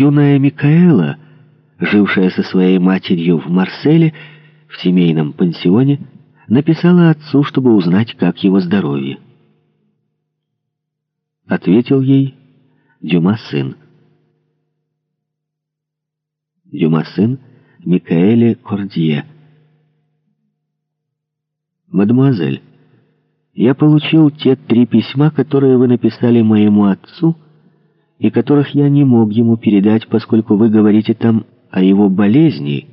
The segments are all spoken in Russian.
юная Микаэла, жившая со своей матерью в Марселе, в семейном пансионе, написала отцу, чтобы узнать, как его здоровье. Ответил ей Дюма сын. Дюма сын Микаэле Кордье. «Мадемуазель, я получил те три письма, которые вы написали моему отцу, и которых я не мог ему передать, поскольку вы говорите там о его болезни,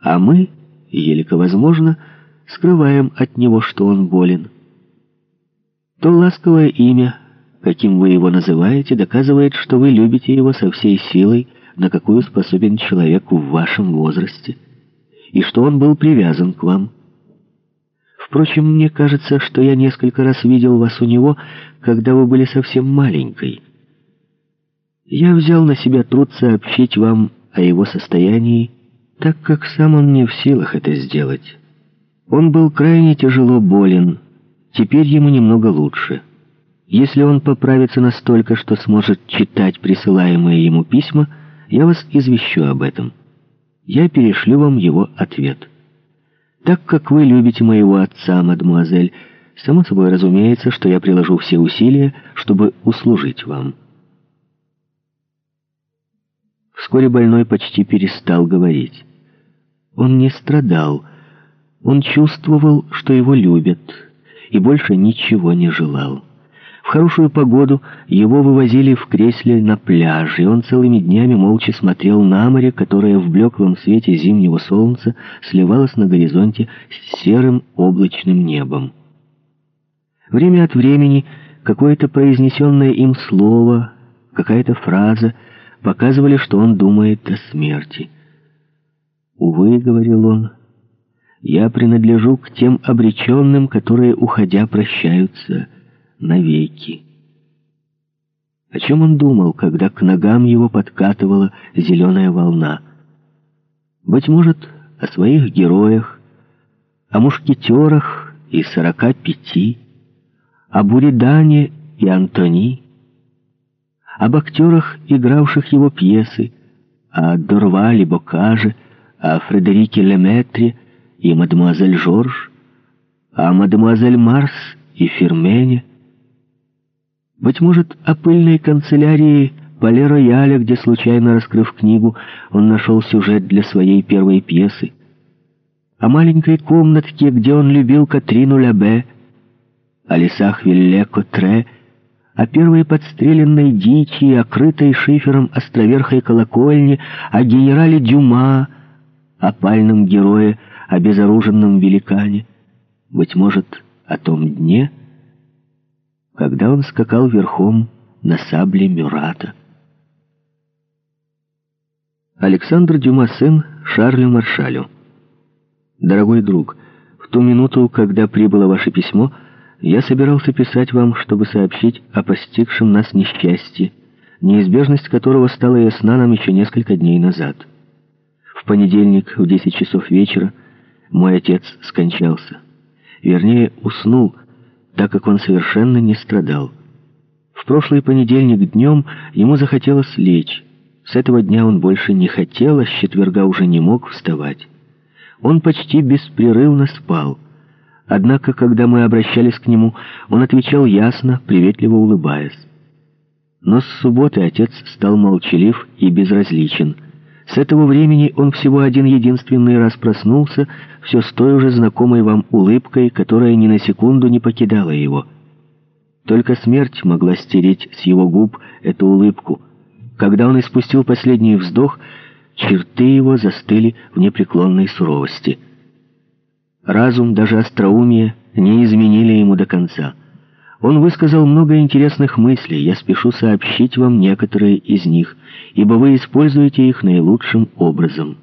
а мы, елико возможно, скрываем от него, что он болен. То ласковое имя, каким вы его называете, доказывает, что вы любите его со всей силой, на какую способен человек в вашем возрасте, и что он был привязан к вам. Впрочем, мне кажется, что я несколько раз видел вас у него, когда вы были совсем маленькой. Я взял на себя труд сообщить вам о его состоянии, так как сам он не в силах это сделать. Он был крайне тяжело болен, теперь ему немного лучше. Если он поправится настолько, что сможет читать присылаемые ему письма, я вас извещу об этом. Я перешлю вам его ответ». Так как вы любите моего отца, мадемуазель, само собой разумеется, что я приложу все усилия, чтобы услужить вам. Вскоре больной почти перестал говорить. Он не страдал, он чувствовал, что его любят, и больше ничего не желал. В хорошую погоду его вывозили в кресле на пляж, и он целыми днями молча смотрел на море, которое в блеклом свете зимнего солнца сливалось на горизонте с серым облачным небом. Время от времени какое-то произнесенное им слово, какая-то фраза показывали, что он думает о смерти. «Увы», — говорил он, — «я принадлежу к тем обреченным, которые, уходя, прощаются» навеки. О чем он думал, когда к ногам его подкатывала зеленая волна? Быть может, о своих героях, о мушкетерах и сорока пяти, о Буридане и Антони, об актерах, игравших его пьесы, о Дорвале Бокаже, о Фредерике Леметре и мадемуазель Жорж, о мадемуазель Марс и Фермене, быть может, о пыльной канцелярии Пале-Рояля, где, случайно раскрыв книгу, он нашел сюжет для своей первой пьесы. О маленькой комнатке, где он любил Катрину Лябе, о лесах Вилле-Котре, о первой подстреленной дичи, окрытой шифером островерхой колокольни, о генерале Дюма, о пальном герое, о безоруженном великане. Быть может, о том дне — когда он скакал верхом на сабле Мюрата. Александр Дюма, сын Шарлю Маршалю. Дорогой друг, в ту минуту, когда прибыло ваше письмо, я собирался писать вам, чтобы сообщить о постигшем нас несчастье, неизбежность которого стала ясна нам еще несколько дней назад. В понедельник в 10 часов вечера мой отец скончался. Вернее, уснул, так как он совершенно не страдал. В прошлый понедельник днем ему захотелось лечь. С этого дня он больше не хотел, а с четверга уже не мог вставать. Он почти беспрерывно спал. Однако, когда мы обращались к нему, он отвечал ясно, приветливо улыбаясь. Но с субботы отец стал молчалив и безразличен — с этого времени он всего один единственный раз проснулся, все с той уже знакомой вам улыбкой, которая ни на секунду не покидала его. Только смерть могла стереть с его губ эту улыбку. Когда он испустил последний вздох, черты его застыли в непреклонной суровости. Разум, даже остроумие, не изменили ему до конца. Он высказал много интересных мыслей, я спешу сообщить вам некоторые из них, ибо вы используете их наилучшим образом.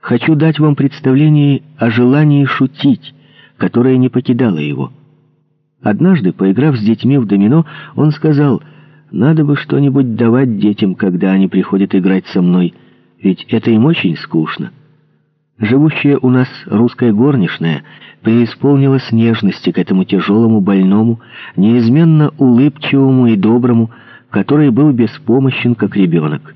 Хочу дать вам представление о желании шутить, которое не покидало его. Однажды, поиграв с детьми в домино, он сказал, «Надо бы что-нибудь давать детям, когда они приходят играть со мной, ведь это им очень скучно». Живущая у нас русская горничная преисполнилась нежности к этому тяжелому больному, неизменно улыбчивому и доброму, который был беспомощен, как ребенок.